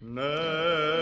Nay.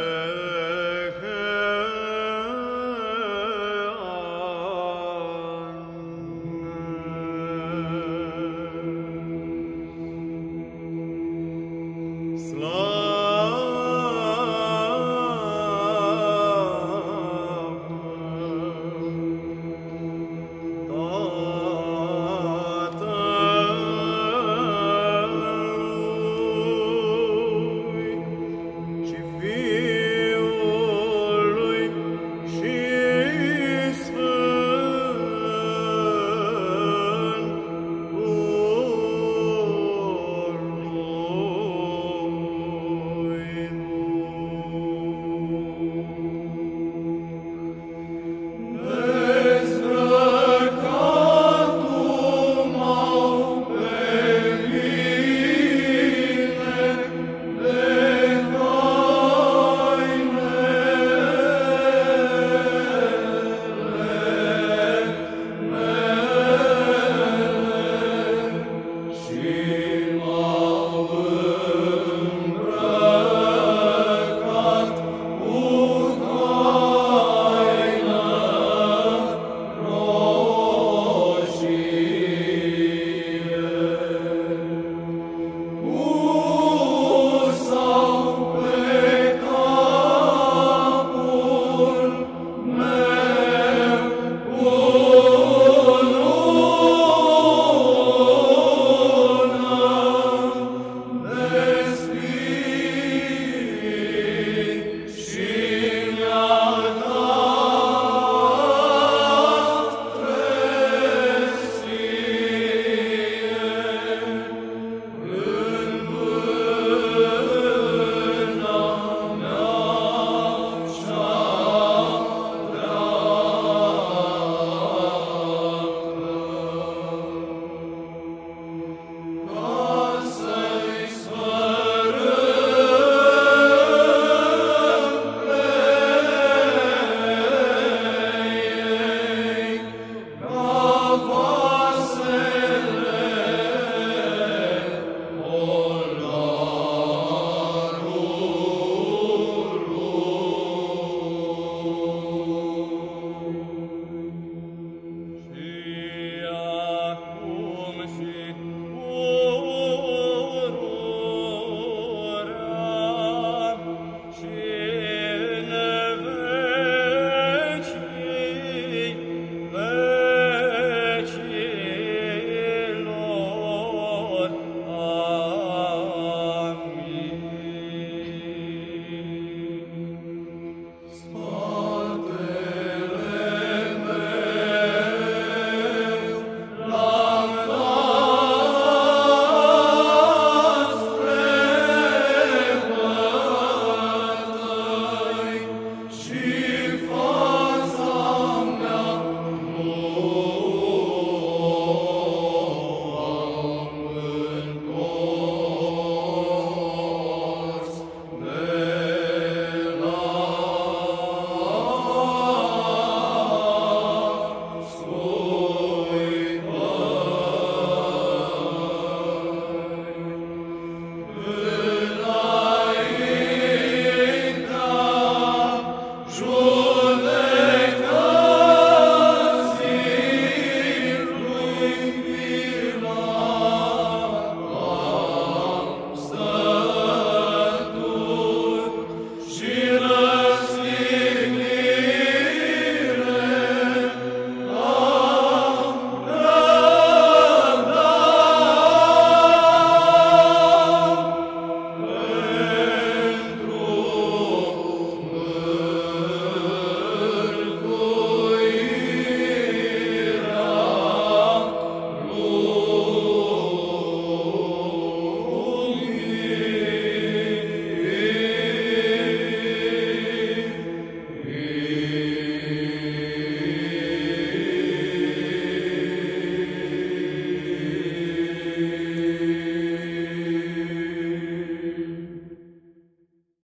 Amen.